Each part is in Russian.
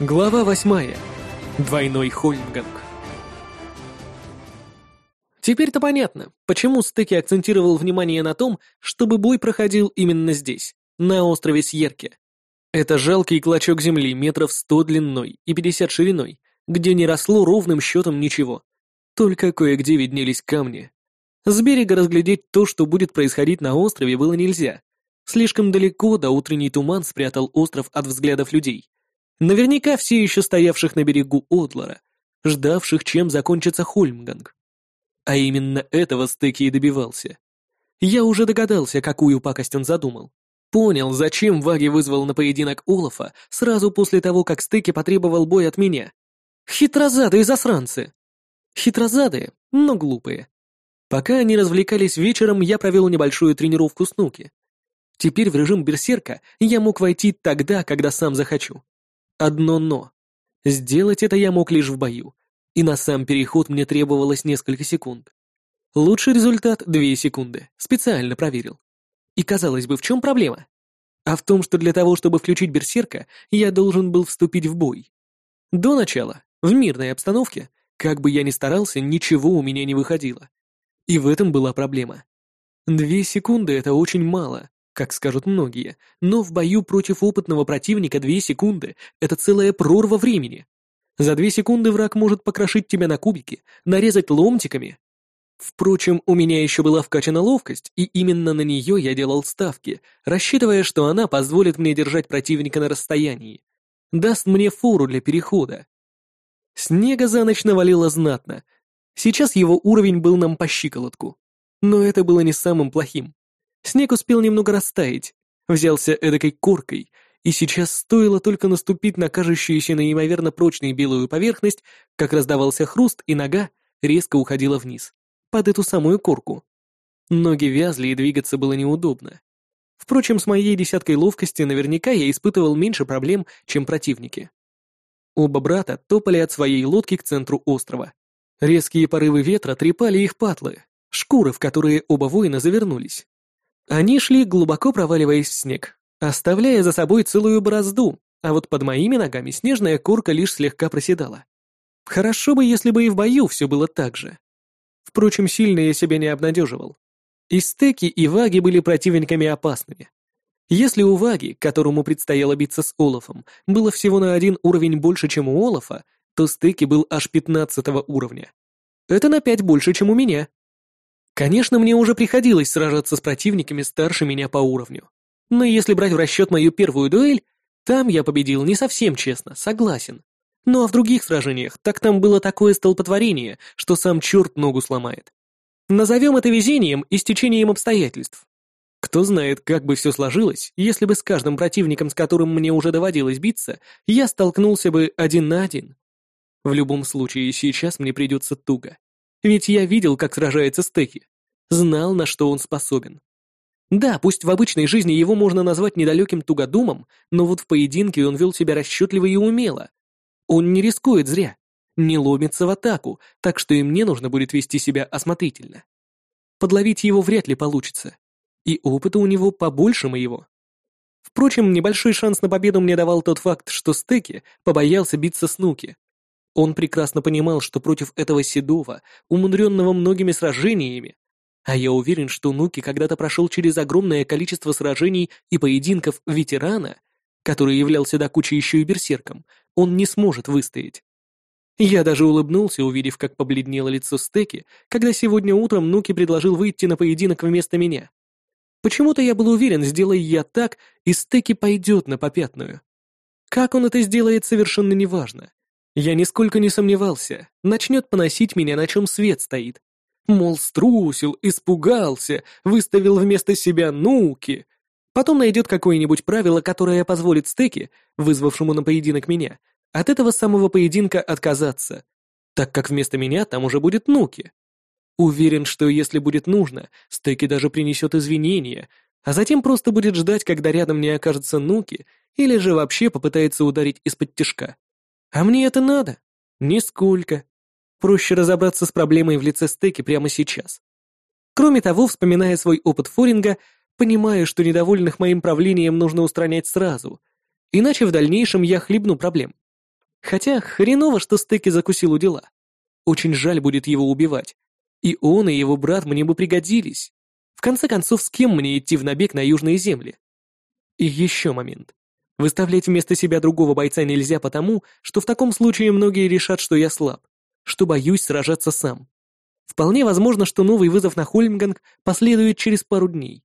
Глава восьмая. Двойной Хольмганг. Теперь-то понятно, почему Стеки акцентировал внимание на том, чтобы бой проходил именно здесь, на острове Сьерке. Это жалкий клочок земли метров сто длиной и пятьдесят шириной, где не росло ровным счетом ничего. Только кое-где виднелись камни. С берега разглядеть то, что будет происходить на острове, было нельзя. Слишком далеко до утренний туман спрятал остров от взглядов людей. Наверняка все еще стоявших на берегу Одлара, ждавших, чем закончится Хольмганг. А именно этого Стеки и добивался. Я уже догадался, какую пакость он задумал. Понял, зачем Ваги вызвал на поединок Олафа сразу после того, как Стеки потребовал бой от меня. Хитрозадые засранцы! Хитрозадые, но глупые. Пока они развлекались вечером, я провел небольшую тренировку с Нуки. Теперь в режим берсерка я мог войти тогда, когда сам захочу. Одно «но». Сделать это я мог лишь в бою, и на сам переход мне требовалось несколько секунд. Лучший результат — две секунды, специально проверил. И казалось бы, в чем проблема? А в том, что для того, чтобы включить берсерка, я должен был вступить в бой. До начала, в мирной обстановке, как бы я ни старался, ничего у меня не выходило. И в этом была проблема. Две секунды — это очень мало, как скажут многие, но в бою против опытного противника две секунды — это целая прорва времени. За две секунды враг может покрошить тебя на кубики, нарезать ломтиками. Впрочем, у меня еще была вкачана ловкость, и именно на нее я делал ставки, рассчитывая, что она позволит мне держать противника на расстоянии. Даст мне фору для перехода. Снега за ночь навалило знатно. Сейчас его уровень был нам по щиколотку. Но это было не самым плохим. Снег успел немного растаять, взялся эдакой коркой, и сейчас стоило только наступить на кажущуюся неимоверно прочной белую поверхность, как раздавался хруст, и нога резко уходила вниз, под эту самую корку. Ноги вязли, и двигаться было неудобно. Впрочем, с моей десяткой ловкости наверняка я испытывал меньше проблем, чем противники. Оба брата топали от своей лодки к центру острова. Резкие порывы ветра трепали их патлы, шкуры, в которые оба воина завернулись. Они шли, глубоко проваливаясь в снег, оставляя за собой целую борозду, а вот под моими ногами снежная корка лишь слегка проседала. Хорошо бы, если бы и в бою все было так же. Впрочем, сильно я себя не обнадеживал. И стеки, и ваги были противниками опасными. Если у ваги, которому предстояло биться с Олафом, было всего на один уровень больше, чем у Олафа, то стеки был аж пятнадцатого уровня. Это на пять больше, чем у меня. Конечно, мне уже приходилось сражаться с противниками старше меня по уровню. Но если брать в расчет мою первую дуэль, там я победил не совсем честно, согласен. Ну а в других сражениях, так там было такое столпотворение, что сам черт ногу сломает. Назовем это везением и стечением обстоятельств. Кто знает, как бы все сложилось, если бы с каждым противником, с которым мне уже доводилось биться, я столкнулся бы один на один. В любом случае, сейчас мне придется туго. Ведь я видел, как сражается Стеки. Знал, на что он способен. Да, пусть в обычной жизни его можно назвать недалеким тугодумом, но вот в поединке он вел себя расчетливо и умело. Он не рискует зря, не ломится в атаку, так что и мне нужно будет вести себя осмотрительно. Подловить его вряд ли получится. И опыта у него побольше моего. Впрочем, небольшой шанс на победу мне давал тот факт, что Стеки побоялся биться с Нуки, он прекрасно понимал, что против этого седого, умудренного многими сражениями, а я уверен, что Нуки когда-то прошел через огромное количество сражений и поединков ветерана, который являлся до кучи еще и берсерком, он не сможет выстоять. Я даже улыбнулся, увидев, как побледнело лицо Стеки, когда сегодня утром Нуки предложил выйти на поединок вместо меня. Почему-то я был уверен, сделай я так, и Стеки пойдет на попятную. Как он это сделает, совершенно неважно. Я нисколько не сомневался, начнет поносить меня, на чем свет стоит. Мол, струсил, испугался, выставил вместо себя нуки. Потом найдет какое-нибудь правило, которое позволит стеки, вызвавшему на поединок меня, от этого самого поединка отказаться, так как вместо меня там уже будет нуки. Уверен, что если будет нужно, стеки даже принесет извинения, а затем просто будет ждать, когда рядом не окажется нуки, или же вообще попытается ударить из-под тишка. А мне это надо? Нисколько. Проще разобраться с проблемой в лице стеки прямо сейчас. Кроме того, вспоминая свой опыт форинга, понимаю, что недовольных моим правлением нужно устранять сразу, иначе в дальнейшем я хлебну проблем. Хотя хреново, что Стеки закусил у дела. Очень жаль будет его убивать. И он, и его брат мне бы пригодились. В конце концов, с кем мне идти в набег на южные земли? И еще момент. Выставлять вместо себя другого бойца нельзя потому, что в таком случае многие решат, что я слаб, что боюсь сражаться сам. Вполне возможно, что новый вызов на Хольмганг последует через пару дней.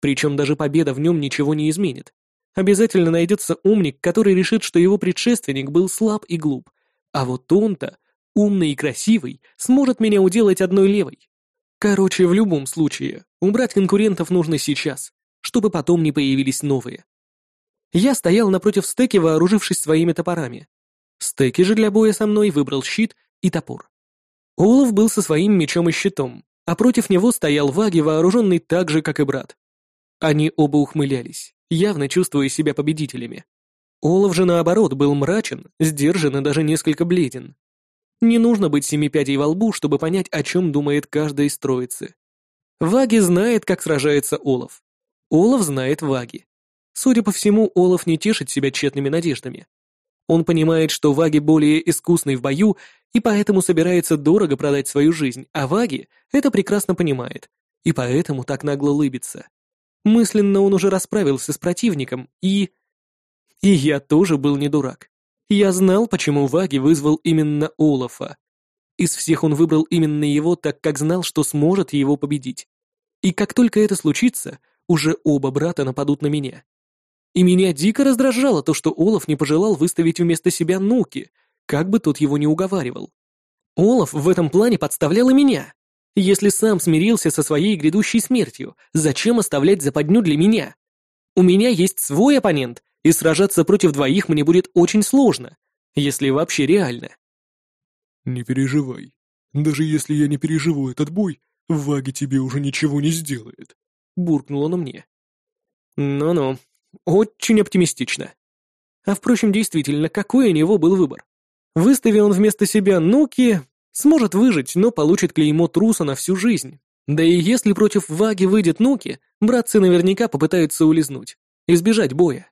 Причем даже победа в нем ничего не изменит. Обязательно найдется умник, который решит, что его предшественник был слаб и глуп, а вот он-то, умный и красивый, сможет меня уделать одной левой. Короче, в любом случае, убрать конкурентов нужно сейчас, чтобы потом не появились новые. Я стоял напротив стеки, вооружившись своими топорами. Стеки же для боя со мной выбрал щит и топор. Олаф был со своим мечом и щитом, а против него стоял Ваги, вооруженный так же, как и брат. Они оба ухмылялись, явно чувствуя себя победителями. Олаф же, наоборот, был мрачен, сдержан и даже несколько бледен. Не нужно быть семи пядей во лбу, чтобы понять, о чем думает каждая из троицы. Ваги знает, как сражается Олаф. Олаф знает Ваги. Судя по всему, Олаф не тешит себя тщетными надеждами. Он понимает, что Ваги более искусный в бою, и поэтому собирается дорого продать свою жизнь, а Ваги это прекрасно понимает, и поэтому так нагло лыбится. Мысленно он уже расправился с противником, и... И я тоже был не дурак. Я знал, почему Ваги вызвал именно Олафа. Из всех он выбрал именно его, так как знал, что сможет его победить. И как только это случится, уже оба брата нападут на меня. И меня дико раздражало то, что Олаф не пожелал выставить вместо себя Нуки, как бы тот его не уговаривал. Олаф в этом плане подставлял и меня. Если сам смирился со своей грядущей смертью, зачем оставлять западню для меня? У меня есть свой оппонент, и сражаться против двоих мне будет очень сложно, если вообще реально. Не переживай. Даже если я не переживу этот бой, Ваги тебе уже ничего не сделает. Буркнул он мне. Ну-ну, очень оптимистично. А впрочем, действительно, какой у него был выбор? Выстави он вместо себя Нуки, Сможет выжить, но получит клеймо труса на всю жизнь. Да и если против Ваги выйдет Нуки, братцы наверняка попытаются улизнуть, избежать боя.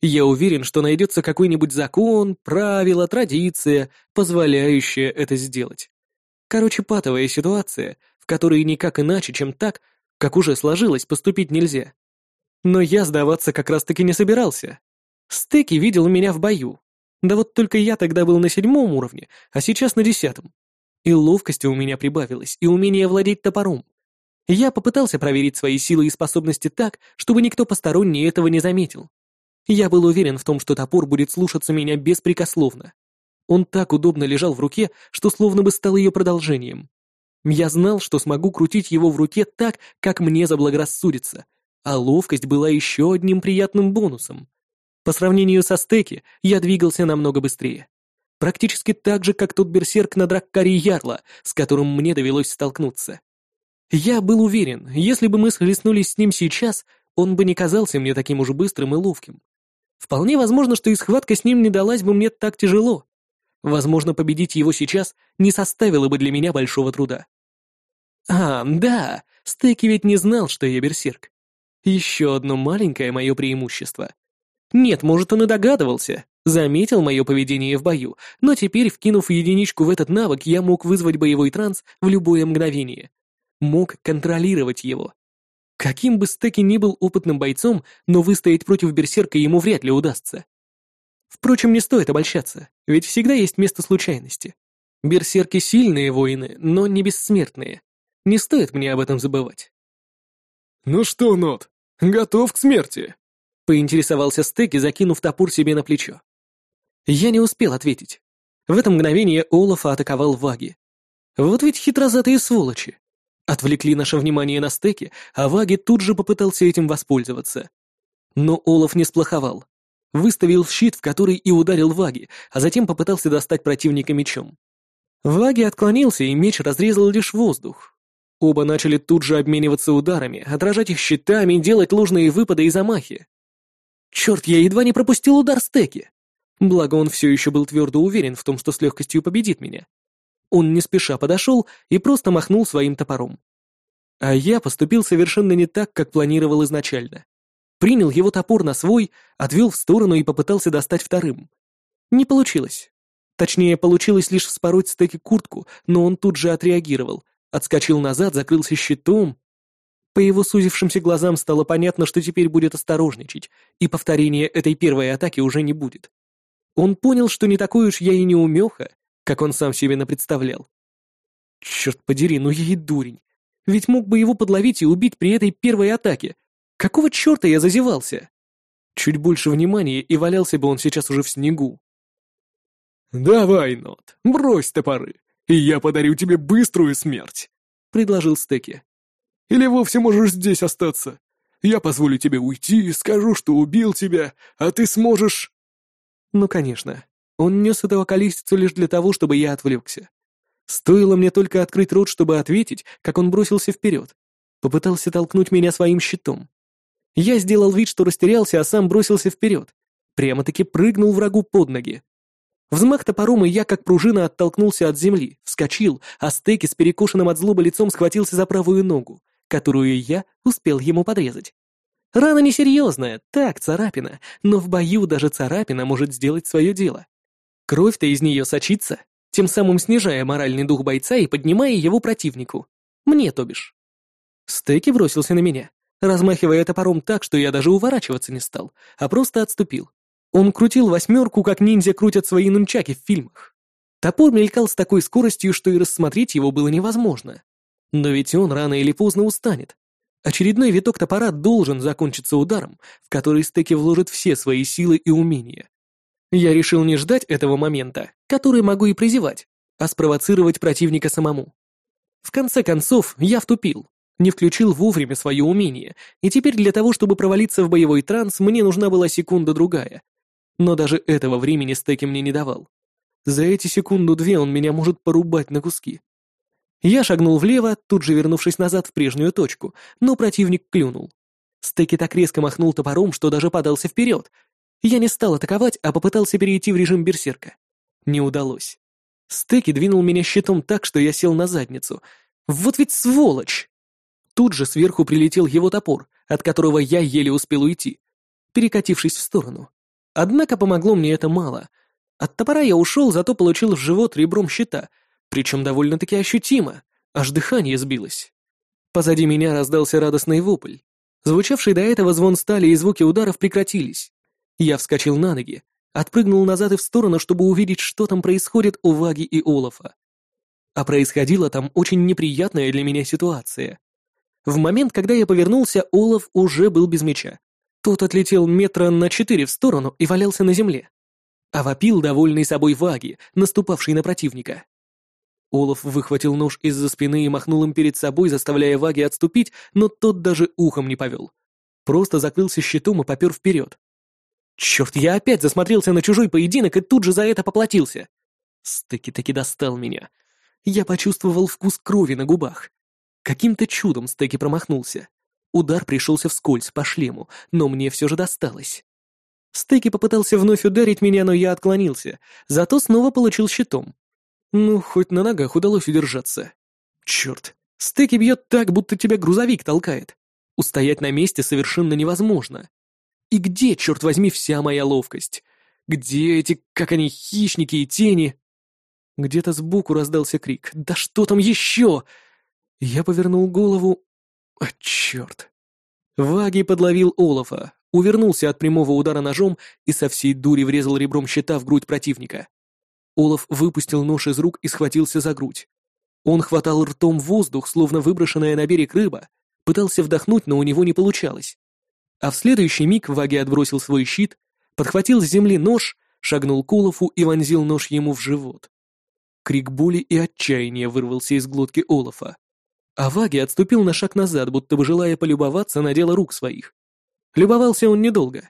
Я уверен, что найдется какой-нибудь закон, правило, традиция, позволяющая это сделать. Короче, патовая ситуация, в которой никак иначе, чем так, как уже сложилось, поступить нельзя. Но я сдаваться как раз-таки не собирался. Стеки видел меня в бою. Да вот только я тогда был на седьмом уровне, а сейчас на десятом. И ловкости у меня прибавилось, и умение владеть топором. Я попытался проверить свои силы и способности так, чтобы никто посторонний этого не заметил. Я был уверен в том, что топор будет слушаться меня беспрекословно. Он так удобно лежал в руке, что словно бы стал ее продолжением. Я знал, что смогу крутить его в руке так, как мне заблагорассудится, а ловкость была еще одним приятным бонусом. По сравнению со стеки, я двигался намного быстрее. Практически так же, как тот берсерк на Драккаре Ярла, с которым мне довелось столкнуться. Я был уверен, если бы мы схлестнулись с ним сейчас, он бы не казался мне таким уж быстрым и ловким. Вполне возможно, что и схватка с ним не далась бы мне так тяжело. Возможно, победить его сейчас не составило бы для меня большого труда. А, да, Стеки ведь не знал, что я берсерк. Еще одно маленькое мое преимущество. Нет, может, он и догадывался, Заметил мое поведение в бою, но теперь, вкинув единичку в этот навык, я мог вызвать боевой транс в любое мгновение. Мог контролировать его. Каким бы Стеки ни был опытным бойцом, но выстоять против берсерка ему вряд ли удастся. Впрочем, не стоит обольщаться, ведь всегда есть место случайности. Берсерки сильные воины, но не бессмертные. Не стоит мне об этом забывать. «Ну что, Нот, готов к смерти?» — поинтересовался Стеки, закинув топор себе на плечо. Я не успел ответить. В это мгновение Олафа атаковал Ваги. Вот ведь хитрозатые сволочи. Отвлекли наше внимание на стеке, а Ваги тут же попытался этим воспользоваться. Но Олаф не сплоховал. Выставил щит, в который и ударил Ваги, а затем попытался достать противника мечом. Ваги отклонился, и меч разрезал лишь воздух. Оба начали тут же обмениваться ударами, отражать их щитами, делать ложные выпады и замахи. Черт, я едва не пропустил удар стеки. Благо он все еще был твердо уверен в том, что с легкостью победит меня. Он не спеша подошел и просто махнул своим топором. А я поступил совершенно не так, как планировал изначально. Принял его топор на свой, отвел в сторону и попытался достать вторым. Не получилось. Точнее, получилось лишь вспороть стеки куртку, но он тут же отреагировал, отскочил назад, закрылся щитом. По его сузившимся глазам стало понятно, что теперь будет осторожничать, и повторения этой первой атаки уже не будет. Он понял, что не такой уж я и не умеха, как он сам себе напредставлял. Черт подери, ну я и дурень. Ведь мог бы его подловить и убить при этой первой атаке. Какого черта я зазевался? Чуть больше внимания, и валялся бы он сейчас уже в снегу. «Давай, Нот, брось топоры, и я подарю тебе быструю смерть», — предложил Стеки. «Или вовсе можешь здесь остаться. Я позволю тебе уйти, скажу, что убил тебя, а ты сможешь...» Ну, конечно. Он нес этого количества лишь для того, чтобы я отвлекся. Стоило мне только открыть рот, чтобы ответить, как он бросился вперед. Попытался толкнуть меня своим щитом. Я сделал вид, что растерялся, а сам бросился вперед. Прямо-таки прыгнул врагу под ноги. Взмах топором, и я, как пружина, оттолкнулся от земли, вскочил, а стеки с перекошенным от злобы лицом схватился за правую ногу, которую я успел ему подрезать. Рана несерьезная, так, царапина, но в бою даже царапина может сделать свое дело. Кровь-то из нее сочится, тем самым снижая моральный дух бойца и поднимая его противнику. Мне, то бишь. Стеки бросился на меня, размахивая топором так, что я даже уворачиваться не стал, а просто отступил. Он крутил восьмерку, как ниндзя крутят свои нунчаки в фильмах. Топор мелькал с такой скоростью, что и рассмотреть его было невозможно. Но ведь он рано или поздно устанет. Очередной виток топора должен закончиться ударом, в который Стеки вложит все свои силы и умения. Я решил не ждать этого момента, который могу и призевать, а спровоцировать противника самому. В конце концов, я втупил, не включил вовремя свое умение, и теперь для того, чтобы провалиться в боевой транс, мне нужна была секунда-другая. Но даже этого времени Стеки мне не давал. За эти секунду-две он меня может порубать на куски. Я шагнул влево, тут же вернувшись назад в прежнюю точку, но противник клюнул. Стеки так резко махнул топором, что даже подался вперед, я не стал атаковать, а попытался перейти в режим берсерка. Не удалось. Стеки двинул меня щитом так, что я сел на задницу. Вот ведь сволочь! Тут же сверху прилетел его топор, от которого я еле успел уйти, перекатившись в сторону. Однако помогло мне это мало. От топора я ушел, зато получил в живот ребром щита, причем довольно-таки ощутимо, аж дыхание сбилось. Позади меня раздался радостный вопль. Звучавший до этого звон стали и звуки ударов прекратились. Я вскочил на ноги, отпрыгнул назад и в сторону, чтобы увидеть, что там происходит у Ваги и Олафа. А происходила там очень неприятная для меня ситуация. В момент, когда я повернулся, Олаф уже был без меча. Тот отлетел метра на четыре в сторону и валялся на земле. А вопил довольный собой Ваги, наступавший на противника. Олаф выхватил нож из-за спины и махнул им перед собой, заставляя Ваги отступить, но тот даже ухом не повел. Просто закрылся щитом и попер вперед. Черт, я опять засмотрелся на чужой поединок и тут же за это поплатился. Стыки таки достал меня. Я почувствовал вкус крови на губах. Каким-то чудом Стеки промахнулся. Удар пришелся вскользь по шлему, но мне все же досталось. Стеки попытался вновь ударить меня, но я отклонился, зато снова получил щитом. Ну, хоть на ногах удалось удержаться. Черт, Стеки бьет так, будто тебя грузовик толкает. Устоять на месте совершенно невозможно. И где, черт возьми, вся моя ловкость? Где эти, как они, хищники и тени? Где-то сбоку раздался крик. «Да что там еще?» Я повернул голову. А, черт. Ваги подловил Олафа, увернулся от прямого удара ножом и со всей дури врезал ребром щита в грудь противника. Олаф выпустил нож из рук и схватился за грудь. Он хватал ртом воздух, словно выброшенная на берег рыба, пытался вдохнуть, но у него не получалось. А в следующий миг Ваги отбросил свой щит, подхватил с земли нож, шагнул к Олафу и вонзил нож ему в живот. Крик боли и отчаяния вырвался из глотки Олафа. А Ваги отступил на шаг назад, будто бы желая полюбоваться на дело рук своих. Любовался он недолго.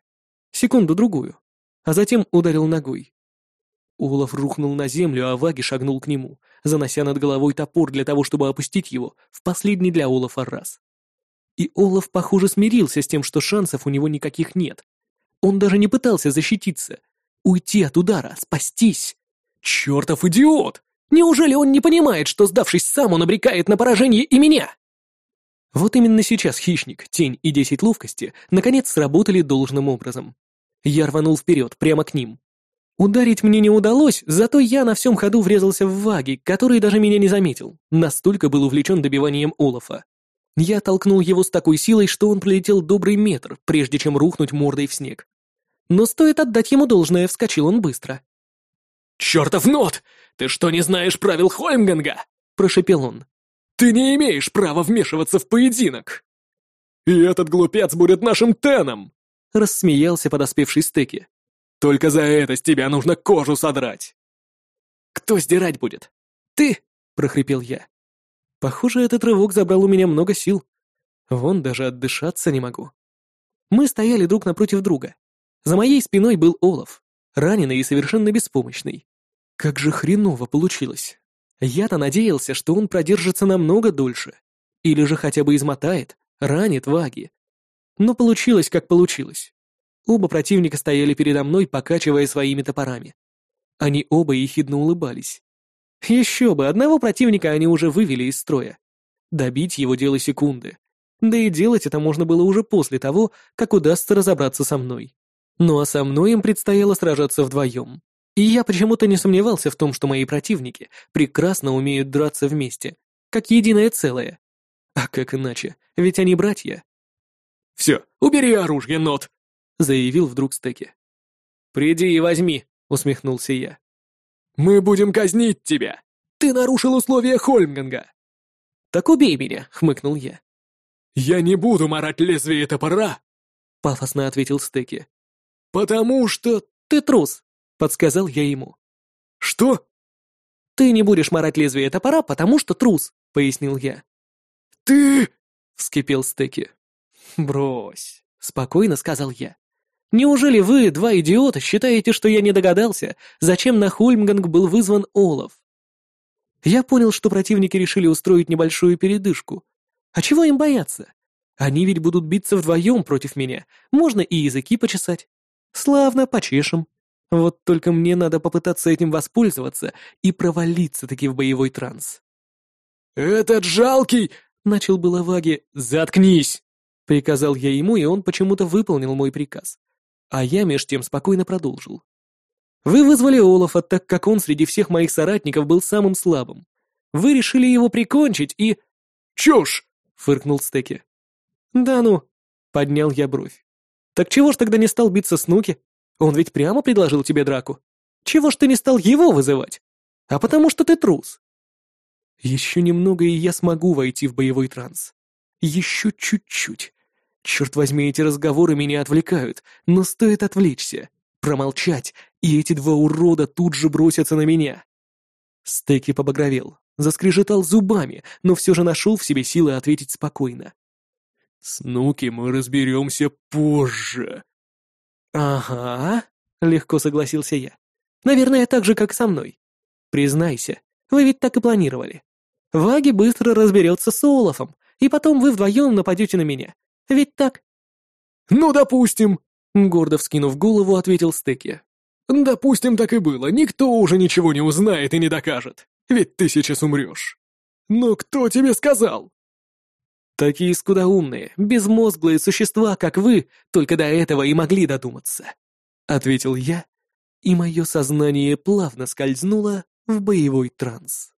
Секунду-другую. А затем ударил ногой. Олаф рухнул на землю, а Ваги шагнул к нему, занося над головой топор для того, чтобы опустить его в последний для Олафа раз. И Олаф, похоже, смирился с тем, что шансов у него никаких нет. Он даже не пытался защититься. Уйти от удара, спастись. Чертов идиот! Неужели он не понимает, что, сдавшись сам, он обрекает на поражение и меня? Вот именно сейчас хищник, тень и десять ловкости наконец сработали должным образом. Я рванул вперед, прямо к ним. Ударить мне не удалось, зато я на всем ходу врезался в Ваги, который даже меня не заметил, настолько был увлечен добиванием Олафа. Я толкнул его с такой силой, что он пролетел добрый метр, прежде чем рухнуть мордой в снег. Но стоит отдать ему должное, вскочил он быстро. «Чертов нот! Ты что, не знаешь правил Хольмганга?» — прошепел он. «Ты не имеешь права вмешиваться в поединок!» «И этот глупец будет нашим Теном!» — рассмеялся подоспевший стеки. «Только за это с тебя нужно кожу содрать!» «Кто сдирать будет? Ты!» — прохрипел я. Похоже, этот рывок забрал у меня много сил. Вон даже отдышаться не могу. Мы стояли друг напротив друга. За моей спиной был Олаф, раненый и совершенно беспомощный. Как же хреново получилось. Я-то надеялся, что он продержится намного дольше. Или же хотя бы измотает, ранит Ваги. Но получилось, как получилось. Оба противника стояли передо мной, покачивая своими топорами. Они оба ехидно улыбались. Еще бы, одного противника они уже вывели из строя. Добить его дело секунды. Да и делать это можно было уже после того, как удастся разобраться со мной. Ну а со мной им предстояло сражаться вдвоем. И я почему-то не сомневался в том, что мои противники прекрасно умеют драться вместе, как единое целое. А как иначе? Ведь они братья. «Все, убери оружие, Нот!» — заявил вдруг Стеки. «Приди и возьми», — усмехнулся я. «Мы будем казнить тебя! Ты нарушил условия Хольмганга!» «Так убей меня!» — хмыкнул я. «Я не буду марать лезвие топора!» — пафосно ответил Стеки. «Потому что...» «Ты трус!» — подсказал я ему. «Что?» «Ты не будешь марать лезвие топора, потому что трус!» — пояснил я. «Ты...» — вскипел Стеки. «Брось!» — спокойно сказал я. Неужели вы, два идиота, считаете, что я не догадался, зачем на Хольмганг был вызван Олаф? Я понял, что противники решили устроить небольшую передышку. А чего им бояться? Они ведь будут биться вдвоем против меня, можно и языки почесать. Славно, почешем. Вот только мне надо попытаться этим воспользоваться и провалиться-таки в боевой транс. «Этот жалкий!» — начал было Ваги. «Заткнись!» — приказал я ему, и он почему-то выполнил мой приказ. А я меж тем спокойно продолжил. Вы вызвали Олафа, так как он среди всех моих соратников был самым слабым. Вы решили его прикончить и... «Чушь!» — фыркнул Стеки. «Да ну!» — поднял я бровь. «Так чего ж тогда не стал биться с Нуки? Он ведь прямо предложил тебе драку. Чего ж ты не стал его вызывать? А потому что ты трус!» Еще немного, и я смогу войти в боевой транс. Еще чуть-чуть. Черт возьми, эти разговоры меня отвлекают, но стоит отвлечься, промолчать, и эти два урода тут же бросятся на меня. Стеки побагровел, заскрежетал зубами, но все же нашел в себе силы ответить спокойно. «С Нуки мы разберемся позже». «Ага», — легко согласился я. «Наверное, так же, как со мной. Признайся, вы ведь так и планировали. Ваги быстро разберется с Олафом, и потом вы вдвоем нападете на меня, ведь так?» «Ну, допустим», — гордо вскинув голову, ответил Стеки. «Допустим, так и было. Никто уже ничего не узнает и не докажет. Ведь ты сейчас умрешь. Но кто тебе сказал?» «Такие скудоумные, безмозглые существа, как вы, только до этого и могли додуматься», — ответил я, и мое сознание плавно скользнуло в боевой транс.